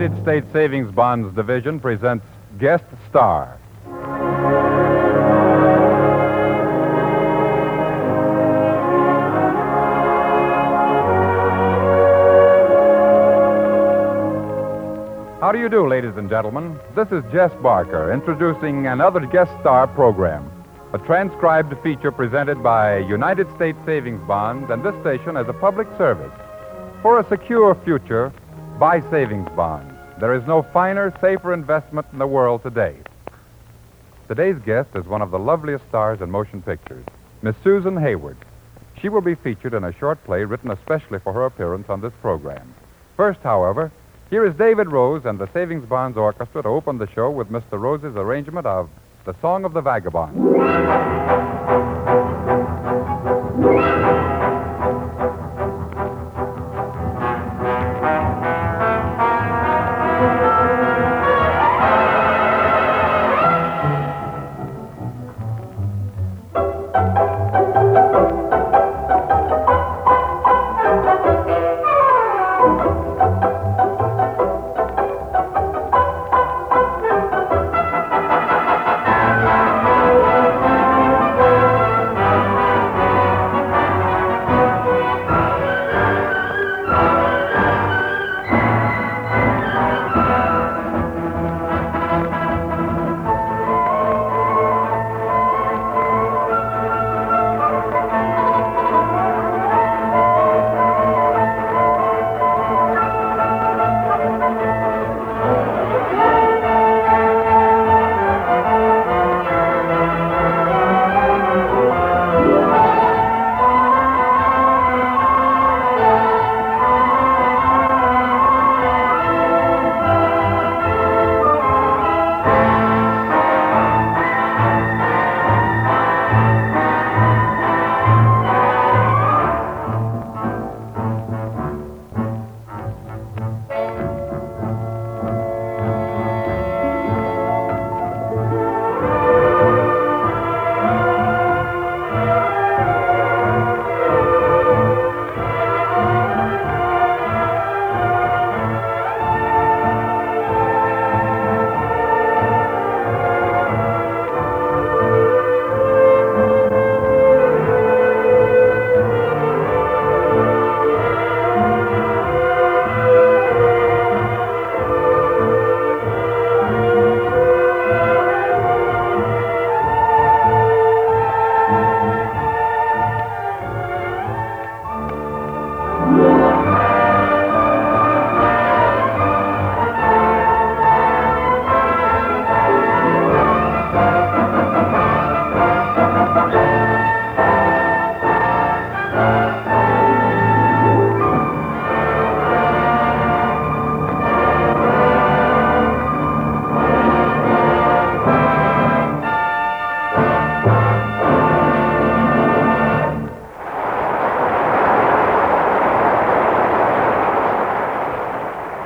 United States Savings Bonds Division presents Guest Star. How do you do, ladies and gentlemen? This is Jess Barker introducing another guest star program, a transcribed feature presented by United States Savings Bonds and this station as a public service. For a secure future, buy savings bonds. There is no finer, safer investment in the world today. Today's guest is one of the loveliest stars in motion pictures, Miss Susan Hayward. She will be featured in a short play written especially for her appearance on this program. First, however, here is David Rose and the Savings Bonds Orchestra to open the show with Mr. Rose's arrangement of The Song of the Vagabond.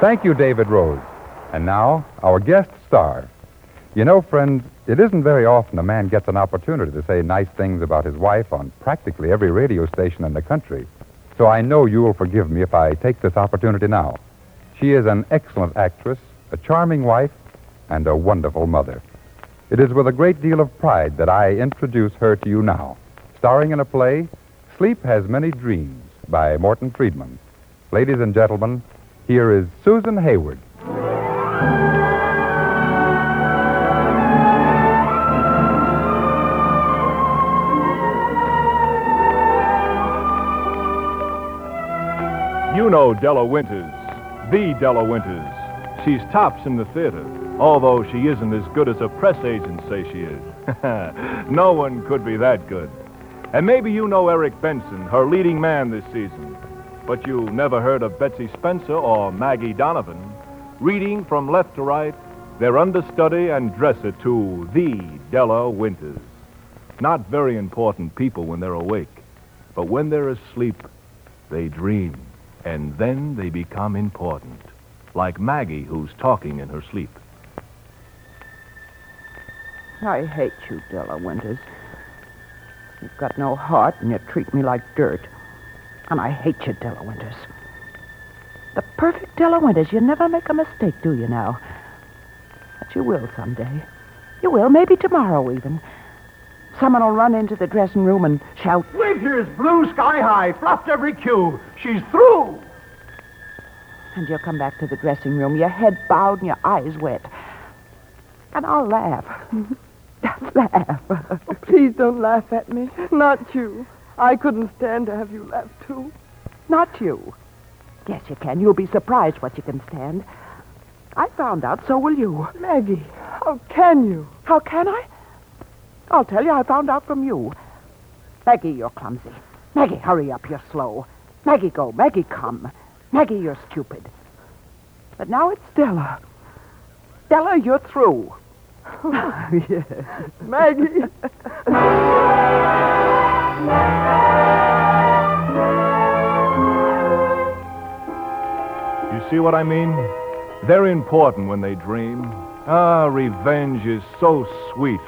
Thank you, David Rose. And now, our guest star. You know, friends, it isn't very often a man gets an opportunity to say nice things about his wife on practically every radio station in the country. So I know you will forgive me if I take this opportunity now. She is an excellent actress, a charming wife, and a wonderful mother. It is with a great deal of pride that I introduce her to you now. Starring in a play, Sleep Has Many Dreams by Morton Friedman. Ladies and gentlemen, here is Susan Hayward. You know Della Winters, the Della Winters. She's tops in the theater, although she isn't as good as her press agents say she is. no one could be that good. And maybe you know Eric Benson, her leading man this season. But you never heard of Betsy Spencer or Maggie Donovan. Reading from left to right, they're understudy and dresser to the Della Winters. Not very important people when they're awake, but when they're asleep, they dream, and then they become important. Like Maggie, who's talking in her sleep. I hate you, Della Winters. You've got no heart, and you treat me like dirt. And I hate you, Della Winters. The perfect Della Winters. You never make a mistake, do you now? But you will someday. You will, maybe tomorrow even. Someone will run into the dressing room and shout, Winter's blew sky high, fluffed every cue. She's through. and you'll come back to the dressing room, your head bowed and your eyes wet. And I'll laugh. laugh. Oh, please don't laugh at me. Not you. I couldn't stand to have you laugh, too. Not you. Yes, you can. You'll be surprised what you can stand. I found out, so will you. Maggie, how can you? How can I? I'll tell you, I found out from you. Maggie, you're clumsy. Maggie, hurry up, you're slow. Maggie, go. Maggie, come. Maggie, you're stupid. But now it's Stella. Stella, you're through. yes. Maggie. You see what I mean? They're important when they dream. Ah, revenge is so sweet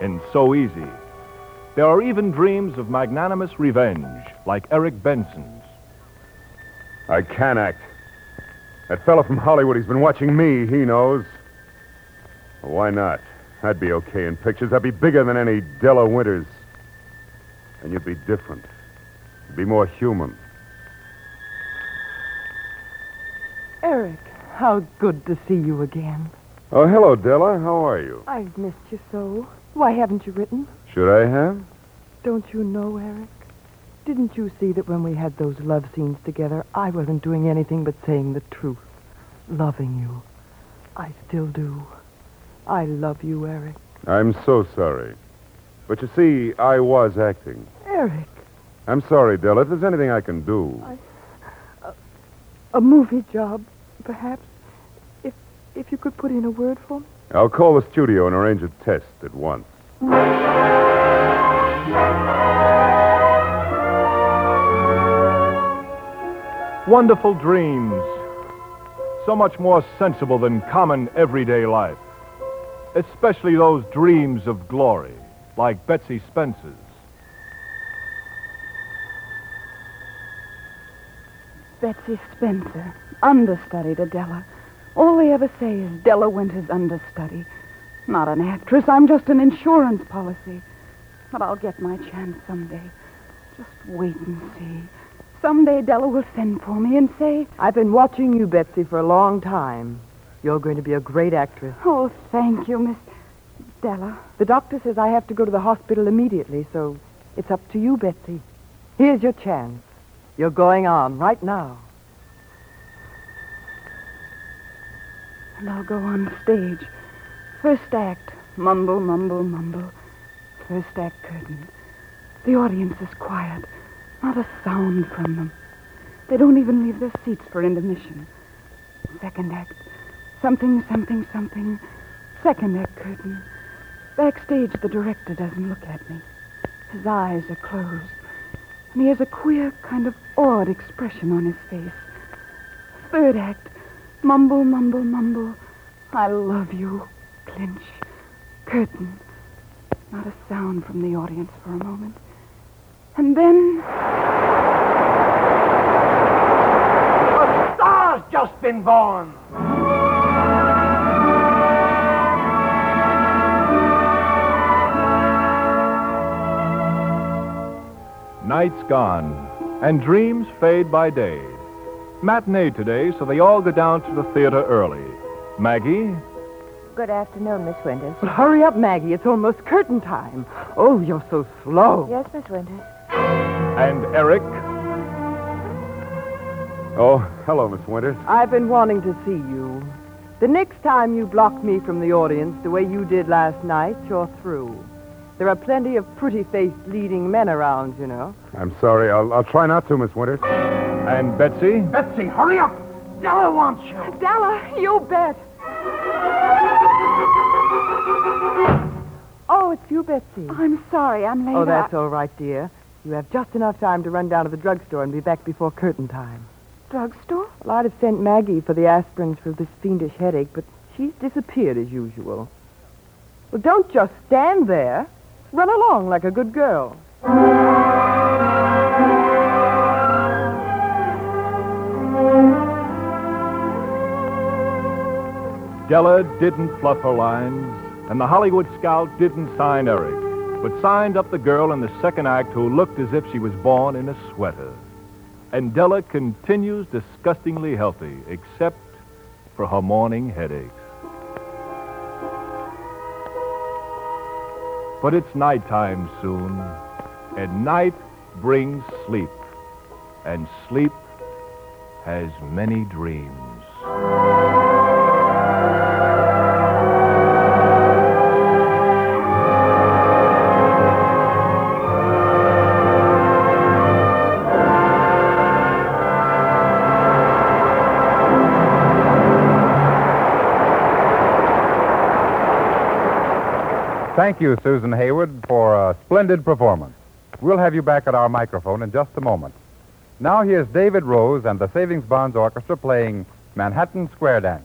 and so easy. There are even dreams of magnanimous revenge, like Eric Benson's. I can act. That fellow from Hollywood, he's been watching me. He knows. Why not? I'd be okay in pictures. I'd be bigger than any Della Winters. And you'd be different. You'd be more human. Eric, how good to see you again. Oh, hello, Della. How are you? I've missed you so. Why haven't you written? Should I have? Don't you know, Eric? Didn't you see that when we had those love scenes together, I wasn't doing anything but saying the truth, loving you? I still do. I love you, Eric. I'm so sorry. But you see, I was acting. Eric, I'm sorry, Della. If there's anything I can do. Uh, a movie job, perhaps. If if you could put in a word for me. I'll call the studio and arrange a test at once. Wonderful dreams. So much more sensible than common everyday life. Especially those dreams of glory, like Betsy Spencer's. Betsy Spencer, understudy to Della. All they ever say is Della Winters understudy. Not an actress, I'm just an insurance policy. But I'll get my chance someday. Just wait and see. Someday Della will send for me and say, I've been watching you, Betsy, for a long time. You're going to be a great actress. Oh, thank you, Miss Della. The doctor says I have to go to the hospital immediately, so it's up to you, Betsy. Here's your chance. You're going on right now. And I'll go on stage. First act, mumble, mumble, mumble. First act curtain. The audience is quiet. Not a sound from them. They don't even leave their seats for intermission. Second act, something, something, something. Second act curtain. Backstage, the director doesn't look at me. His eyes are closed. And he has a queer, kind of awed expression on his face. Third act, mumble, mumble, mumble. I love you. Clinch. Curtain. Not a sound from the audience for a moment. And then. A star's just been born. Night's gone, and dreams fade by day. Matinee today, so they all go down to the theater early. Maggie, Good afternoon, Miss Winters. Well, hurry up, Maggie. It's almost curtain time. Oh, you're so slow. Yes, Miss Winters. and Eric, Oh, hello, Miss Winters. I've been wanting to see you. The next time you block me from the audience the way you did last night, you're through. There are plenty of pretty-faced leading men around, you know. I'm sorry. I'll, I'll try not to, Miss Winters. and Betsy. Betsy, hurry up. Della wants you. Della, you bet. Oh, it's you, Betsy. I'm sorry, I'm late. Oh, that's I- all right, dear. You have just enough time to run down to the drugstore and be back before curtain time. Drugstore? Well, I'd have sent Maggie for the aspirins for this fiendish headache, but she's disappeared as usual. Well, don't just stand there. Run along like a good girl. Della didn't fluff her lines, and the Hollywood scout didn't sign Eric, but signed up the girl in the second act who looked as if she was born in a sweater. And Della continues disgustingly healthy, except for her morning headaches. But it's nighttime soon, and night brings sleep, and sleep has many dreams. Thank you, Susan Hayward, for a splendid performance. We'll have you back at our microphone in just a moment. Now here's David Rose and the Savings Bonds Orchestra playing Manhattan Square Dance.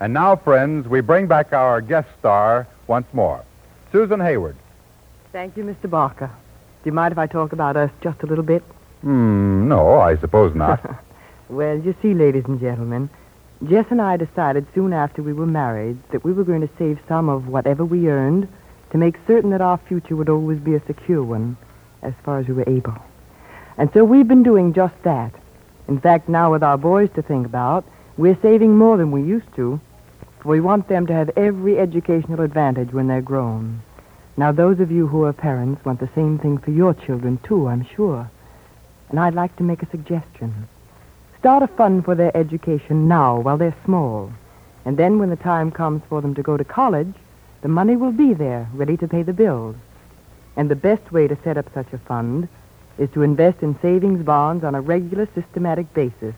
And now, friends, we bring back our guest star once more, Susan Hayward. Thank you, Mr. Barker. Do you mind if I talk about us just a little bit? Hmm, no, I suppose not. Well, you see, ladies and gentlemen, Jess and I decided soon after we were married that we were going to save some of whatever we earned to make certain that our future would always be a secure one, as far as we were able. And so we've been doing just that. In fact, now with our boys to think about, we're saving more than we used to. We want them to have every educational advantage when they're grown. Now, those of you who are parents want the same thing for your children, too, I'm sure. And I'd like to make a suggestion. Start a fund for their education now while they're small. And then when the time comes for them to go to college, the money will be there, ready to pay the bills. And the best way to set up such a fund is to invest in savings bonds on a regular, systematic basis.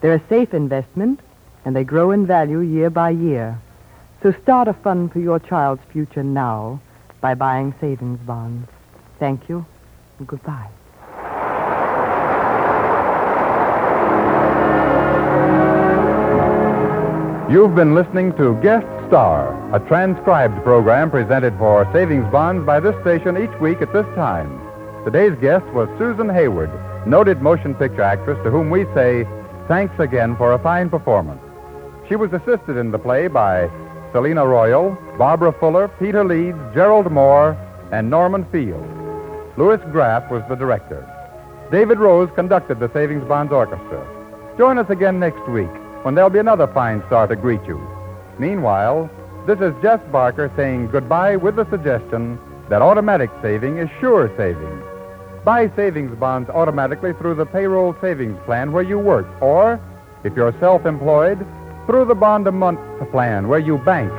They're a safe investment, and they grow in value year by year. So start a fund for your child's future now by buying savings bonds. Thank you, and goodbye. You've been listening to Guest Star, a transcribed program presented for savings bonds by this station each week at this time. Today's guest was Susan Hayward, noted motion picture actress to whom we say thanks again for a fine performance. She was assisted in the play by Selena Royle, Barbara Fuller, Peter Leeds, Gerald Moore, and Norman Field. Louis Graff was the director. David Rose conducted the Savings Bonds Orchestra. Join us again next week when there'll be another fine star to greet you. Meanwhile, this is Jess Barker saying goodbye with the suggestion that automatic saving is sure saving. Buy savings bonds automatically through the payroll savings plan where you work, or, if you're self employed, through the bond a month plan where you bank.